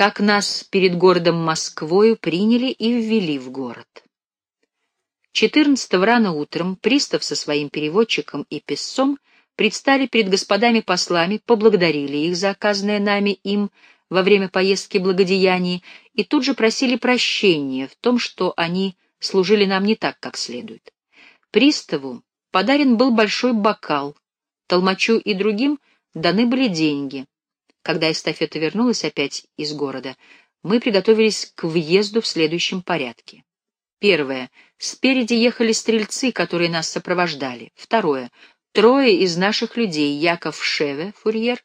как нас перед городом Москвою приняли и ввели в город. 14 рано утром пристав со своим переводчиком и песцом предстали перед господами послами, поблагодарили их за оказанное нами им во время поездки благодеяний и тут же просили прощения в том, что они служили нам не так, как следует. Приставу подарен был большой бокал, толмачу и другим даны были деньги. Когда эстафета вернулась опять из города, мы приготовились к въезду в следующем порядке. Первое. Спереди ехали стрельцы, которые нас сопровождали. Второе. Трое из наших людей — Яков Шеве, фурьер,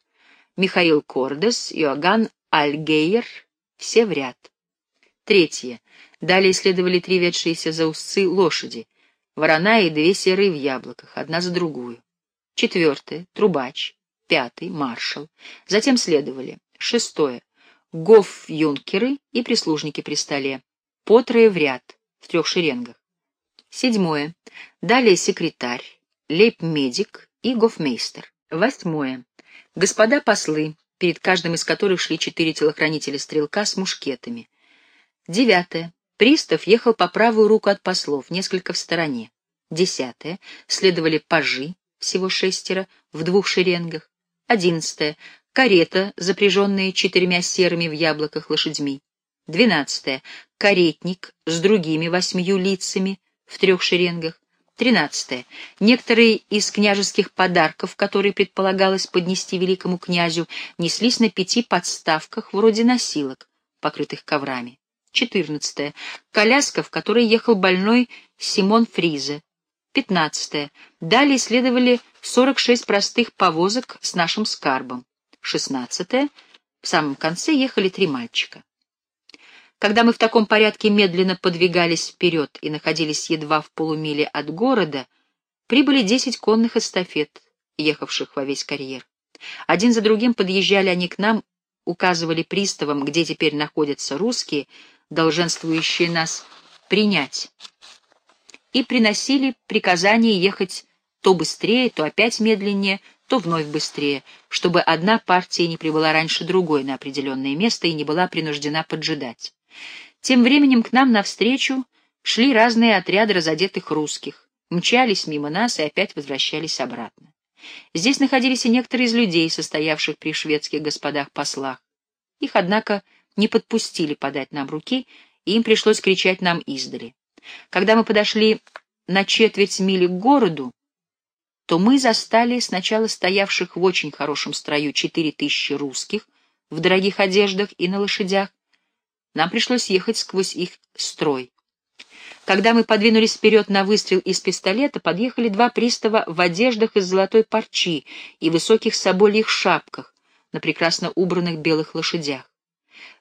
Михаил Кордес, Иоганн Альгейер, все в ряд. Третье. Далее следовали три ведшиеся за усы лошади, ворона и две серые в яблоках, одна за другую. Четвертое. Трубач. Пятый. Маршал. Затем следовали. Шестое. Гоф-юнкеры и прислужники при столе. По трое в ряд в трех шеренгах. Седьмое. Далее секретарь, лейб-медик и гофмейстер. Восьмое. Господа послы, перед каждым из которых шли четыре телохранителя-стрелка с мушкетами. Девятое. Пристав ехал по правую руку от послов, несколько в стороне. Десятое. Следовали пажи, всего шестеро, в двух шеренгах. Одиннадцатое. Карета, запряженная четырьмя серыми в яблоках лошадьми. Двенадцатое. Каретник с другими восьмью лицами в трех шеренгах. Тринадцатое. Некоторые из княжеских подарков, которые предполагалось поднести великому князю, неслись на пяти подставках вроде носилок, покрытых коврами. Четырнадцатое. Коляска, в которой ехал больной Симон Фризе. Пятнадцатое. Далее следовали сорок шесть простых повозок с нашим скарбом. Шестнадцатое. В самом конце ехали три мальчика. Когда мы в таком порядке медленно подвигались вперед и находились едва в полумиле от города, прибыли десять конных эстафет, ехавших во весь карьер. Один за другим подъезжали они к нам, указывали приставам, где теперь находятся русские, долженствующие нас принять, и приносили приказание ехать то быстрее, то опять медленнее, то вновь быстрее, чтобы одна партия не прибыла раньше другой на определенное место и не была принуждена поджидать. Тем временем к нам навстречу шли разные отряды разодетых русских, мчались мимо нас и опять возвращались обратно. Здесь находились и некоторые из людей, состоявших при шведских господах-послах. Их, однако, не подпустили подать нам руки, и им пришлось кричать нам издали. Когда мы подошли на четверть мили к городу, то мы застали сначала стоявших в очень хорошем строю четыре тысячи русских в дорогих одеждах и на лошадях, нам пришлось ехать сквозь их строй. Когда мы подвинулись вперед на выстрел из пистолета, подъехали два пристава в одеждах из золотой парчи и высоких собольих шапках на прекрасно убранных белых лошадях.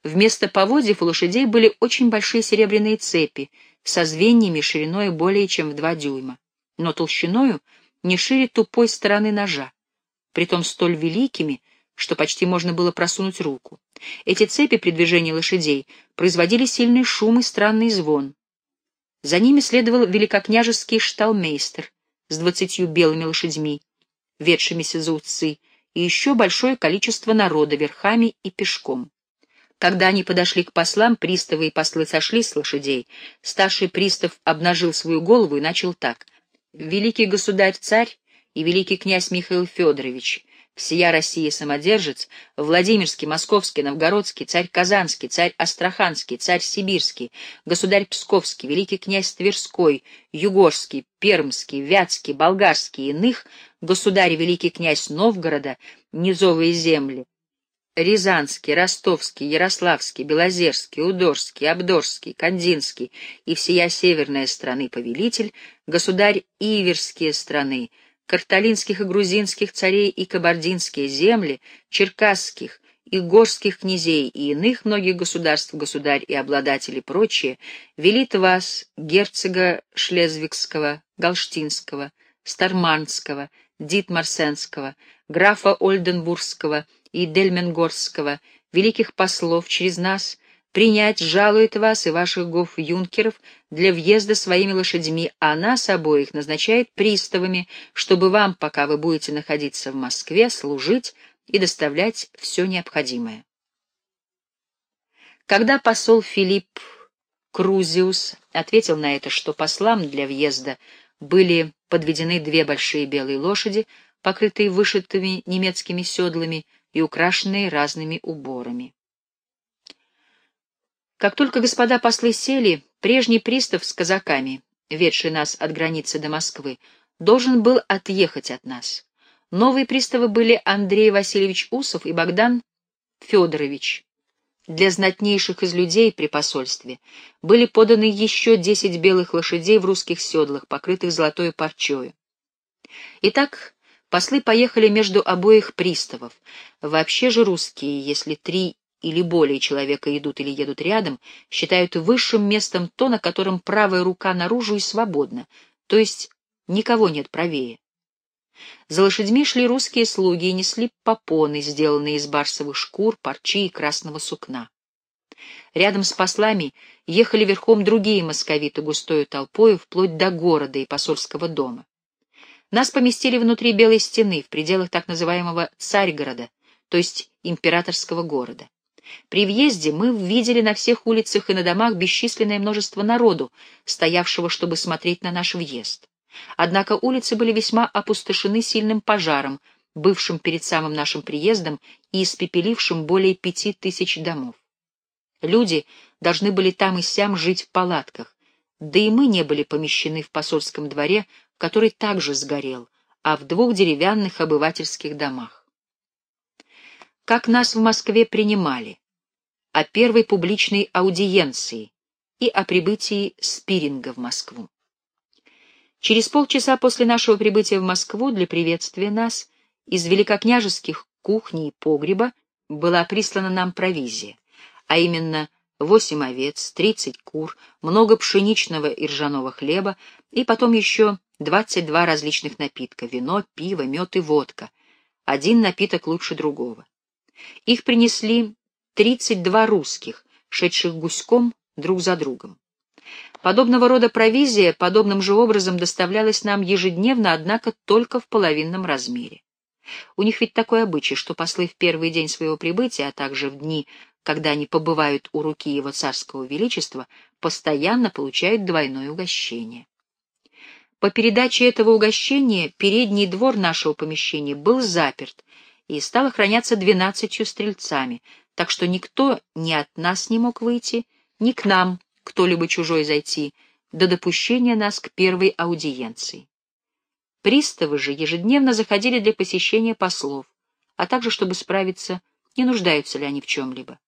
Вместо поводьев у лошадей были очень большие серебряные цепи со звеньями шириной более чем в два дюйма, но толщиною не шире тупой стороны ножа, притом столь великими, что почти можно было просунуть руку. Эти цепи при движении лошадей производили сильный шум и странный звон. За ними следовал великокняжеский шталмейстер с двадцатью белыми лошадьми, ведшимися за уцы, и еще большое количество народа верхами и пешком. Когда они подошли к послам, приставы и послы сошли с лошадей. Старший пристав обнажил свою голову и начал так. «Великий государь-царь и великий князь Михаил Федорович, Всея Россия самодержец, Владимирский, Московский, Новгородский, царь Казанский, царь Астраханский, царь Сибирский, государь Псковский, великий князь Тверской, Югорский, Пермский, Вятский, Болгарский, иных, государь великий князь Новгорода, низовые земли, Рязанский, Ростовский, Ярославский, Белозерский, Удорский, Абдорский, Кандинский и всея северная страны повелитель, государь Иверские страны, карталинских и грузинских царей и кабардинские земли, черкасских и горских князей и иных многих государств, государь и обладатели прочие, велит вас, герцога Шлезвигского, Галштинского, Старманского, Дитмарсенского, графа Ольденбургского и Дельменгорского, великих послов через нас, принять жалует вас и ваших гов-юнкеров для въезда своими лошадьми, а нас обоих назначает приставами, чтобы вам, пока вы будете находиться в Москве, служить и доставлять все необходимое. Когда посол Филипп Крузиус ответил на это, что послам для въезда были подведены две большие белые лошади, покрытые вышитыми немецкими седлами и украшенные разными уборами. Как только господа послы сели, прежний пристав с казаками, ведший нас от границы до Москвы, должен был отъехать от нас. Новые приставы были Андрей Васильевич Усов и Богдан Федорович. Для знатнейших из людей при посольстве были поданы еще десять белых лошадей в русских седлах, покрытых золотой парчою. Итак, послы поехали между обоих приставов. Вообще же русские, если три или более человека идут или едут рядом, считают высшим местом то, на котором правая рука наружу и свободна, то есть никого нет правее. За лошадьми шли русские слуги и несли попоны, сделанные из барсовых шкур, парчи и красного сукна. Рядом с послами ехали верхом другие московиты густою толпою вплоть до города и посольского дома. Нас поместили внутри Белой стены, в пределах так называемого Царьгорода, то есть императорского города. При въезде мы видели на всех улицах и на домах бесчисленное множество народу, стоявшего, чтобы смотреть на наш въезд. Однако улицы были весьма опустошены сильным пожаром, бывшим перед самым нашим приездом и испепелившим более пяти тысяч домов. Люди должны были там и сям жить в палатках, да и мы не были помещены в посольском дворе, который также сгорел, а в двух деревянных обывательских домах. Как нас в Москве принимали, о первой публичной аудиенции и о прибытии Спиринга в Москву. Через полчаса после нашего прибытия в Москву для приветствия нас из великокняжеских кухни и погреба была прислана нам провизия, а именно восемь овец, тридцать кур, много пшеничного и ржаного хлеба и потом еще двадцать два различных напитка — вино, пиво, мед и водка. Один напиток лучше другого. Их принесли тридцать два русских, шедших гуськом друг за другом. Подобного рода провизия подобным же образом доставлялась нам ежедневно, однако только в половинном размере. У них ведь такой обычай, что послы в первый день своего прибытия, а также в дни, когда они побывают у руки его царского величества, постоянно получают двойное угощение. По передаче этого угощения передний двор нашего помещения был заперт и стал охраняться двенадцатью стрельцами, так что никто ни от нас не мог выйти, ни к нам кто-либо чужой зайти, до допущения нас к первой аудиенции. Приставы же ежедневно заходили для посещения послов, а также чтобы справиться, не нуждаются ли они в чем-либо.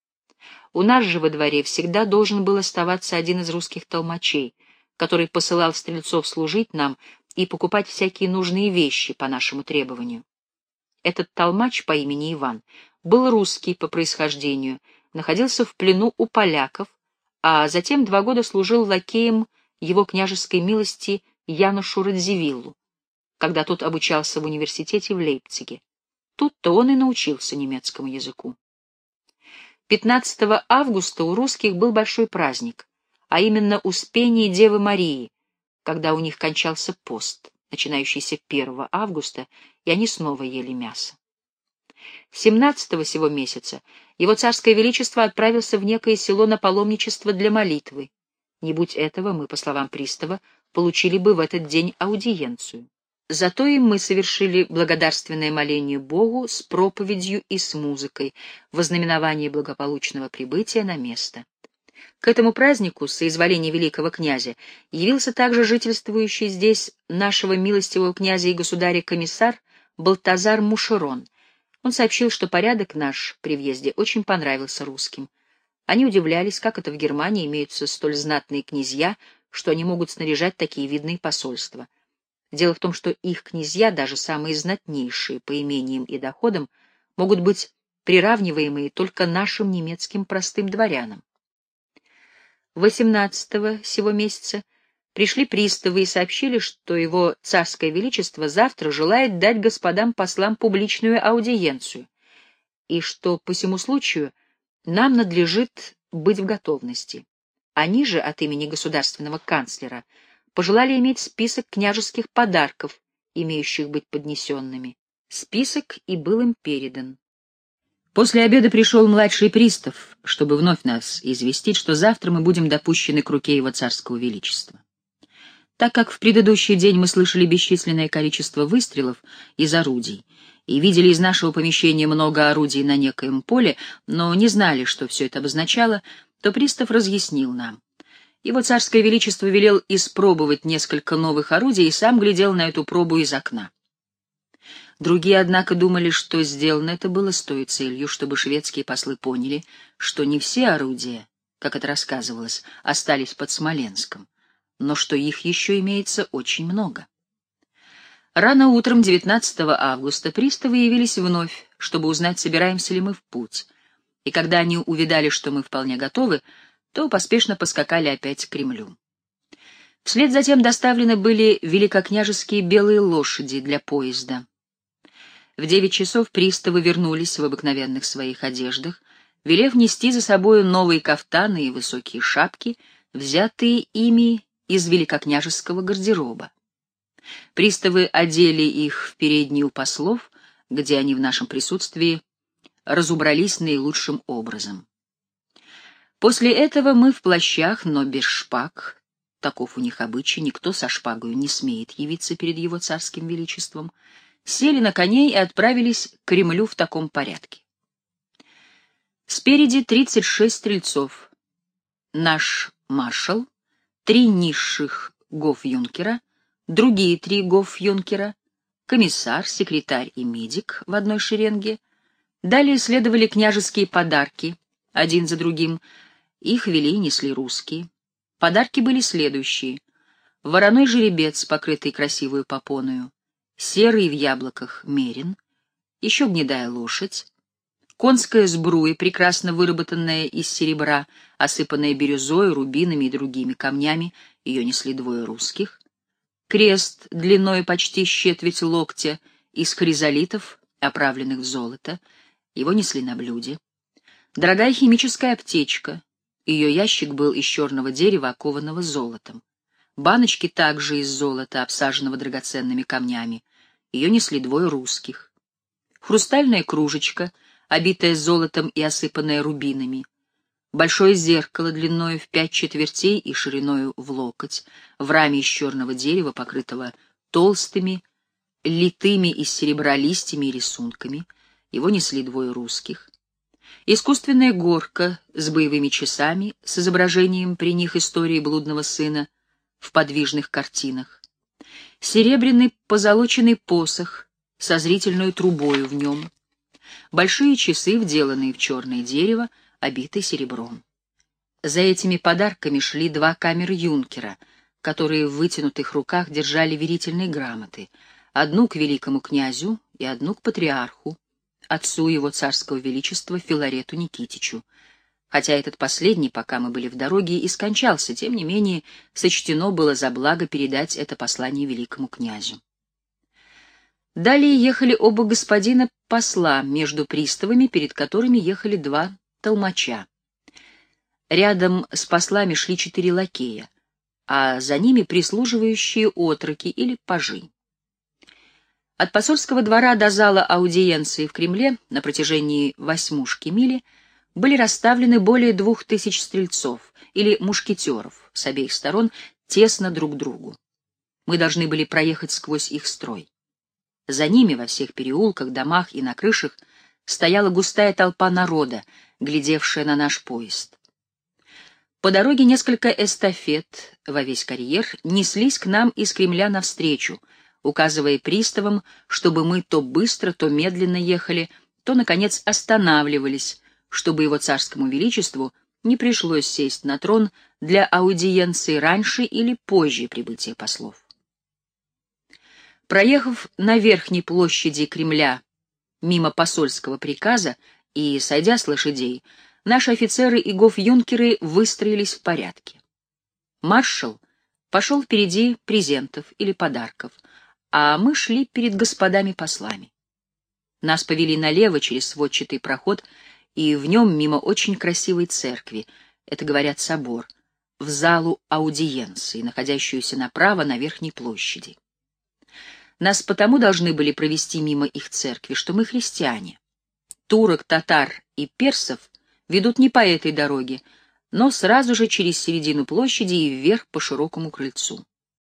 У нас же во дворе всегда должен был оставаться один из русских толмачей, который посылал стрельцов служить нам и покупать всякие нужные вещи по нашему требованию. Этот толмач по имени Иван был русский по происхождению, находился в плену у поляков, а затем два года служил лакеем его княжеской милости Янушу Радзивиллу, когда тот обучался в университете в Лейпциге. Тут-то он и научился немецкому языку. 15 августа у русских был большой праздник, а именно Успение Девы Марии, когда у них кончался пост, начинающийся 1 августа, и они снова ели мясо. 17-го сего месяца его царское величество отправился в некое село на паломничество для молитвы. Не будь этого, мы, по словам пристава, получили бы в этот день аудиенцию. Зато и мы совершили благодарственное моление Богу с проповедью и с музыкой во знаменование благополучного прибытия на место. К этому празднику, соизволения великого князя, явился также жительствующий здесь нашего милостивого князя и государя комиссар Балтазар Мушерон — он сообщил, что порядок наш при въезде очень понравился русским. Они удивлялись, как это в Германии имеются столь знатные князья, что они могут снаряжать такие видные посольства. Дело в том, что их князья, даже самые знатнейшие по имениям и доходам, могут быть приравниваемые только нашим немецким простым дворянам. 18 сего месяца Пришли приставы и сообщили, что его царское величество завтра желает дать господам послам публичную аудиенцию, и что по всему случаю нам надлежит быть в готовности. Они же от имени государственного канцлера пожелали иметь список княжеских подарков, имеющих быть поднесенными. Список и был им передан. После обеда пришел младший пристав, чтобы вновь нас известить, что завтра мы будем допущены к руке его царского величества. Так как в предыдущий день мы слышали бесчисленное количество выстрелов из орудий и видели из нашего помещения много орудий на некоем поле, но не знали, что все это обозначало, то пристав разъяснил нам. Его царское величество велел испробовать несколько новых орудий и сам глядел на эту пробу из окна. Другие, однако, думали, что сделано это было с той целью, чтобы шведские послы поняли, что не все орудия, как это рассказывалось, остались под Смоленском, но что их еще имеется очень много. Рано утром 19 августа приставы явились вновь, чтобы узнать, собираемся ли мы в путь, и когда они увидали, что мы вполне готовы, то поспешно поскакали опять к Кремлю. Вслед затем доставлены были великокняжеские белые лошади для поезда. В девять часов приставы вернулись в обыкновенных своих одеждах, велев нести за собою новые кафтаны и высокие шапки, взятые ими из великокняжеского гардероба. Приставы одели их в переднюю послов, где они в нашем присутствии разубрались наилучшим образом. После этого мы в плащах, но без шпаг, таков у них обычай, никто со шпагою не смеет явиться перед его царским величеством, сели на коней и отправились к Кремлю в таком порядке. Спереди 36 стрельцов. Наш маршал, три низших гоф-юнкера, другие три гоф-юнкера, комиссар, секретарь и медик в одной шеренге. Далее следовали княжеские подарки, один за другим. Их вели и несли русские. Подарки были следующие. Вороной жеребец, покрытый красивую попоною, серый в яблоках мерин, еще гнедая лошадь, конская сбруя, прекрасно выработанная из серебра, осыпанная бирюзой, рубинами и другими камнями, ее несли двое русских, крест длиной почти щетвить локтя из хризолитов, оправленных в золото, его несли на блюде, дорогая химическая аптечка, ее ящик был из черного дерева, окованного золотом, Баночки также из золота, обсаженного драгоценными камнями. Ее несли двое русских. Хрустальная кружечка, обитая золотом и осыпанная рубинами. Большое зеркало длиною в пять четвертей и шириною в локоть, в раме из черного дерева, покрытого толстыми, литыми из серебра листьями и рисунками. Его несли двое русских. Искусственная горка с боевыми часами, с изображением при них истории блудного сына, в подвижных картинах, серебряный позолоченный посох со зрительной трубою в нем, большие часы, вделанные в черное дерево, обитые серебром. За этими подарками шли два камер-юнкера, которые в вытянутых руках держали верительные грамоты, одну к великому князю и одну к патриарху, отцу его царского величества Филарету Никитичу, Хотя этот последний, пока мы были в дороге, и скончался, тем не менее сочтено было за благо передать это послание великому князю. Далее ехали оба господина посла между приставами, перед которыми ехали два толмача. Рядом с послами шли четыре лакея, а за ними прислуживающие отроки или пажи. От посольского двора до зала аудиенции в Кремле на протяжении восьмушки мили — были расставлены более двух тысяч стрельцов или мушкетеров с обеих сторон тесно друг к другу. Мы должны были проехать сквозь их строй. За ними во всех переулках, домах и на крышах стояла густая толпа народа, глядевшая на наш поезд. По дороге несколько эстафет во весь карьер неслись к нам из Кремля навстречу, указывая приставам, чтобы мы то быстро, то медленно ехали, то, наконец, останавливались, чтобы его царскому величеству не пришлось сесть на трон для аудиенции раньше или позже прибытия послов. Проехав на верхней площади Кремля мимо посольского приказа и сойдя с лошадей, наши офицеры и гоф-юнкеры выстроились в порядке. Маршал пошел впереди презентов или подарков, а мы шли перед господами-послами. Нас повели налево через сводчатый проход и в нем мимо очень красивой церкви, это, говорят, собор, в залу аудиенции, находящуюся направо на Верхней площади. Нас потому должны были провести мимо их церкви, что мы христиане. Турок, татар и персов ведут не по этой дороге, но сразу же через середину площади и вверх по широкому крыльцу.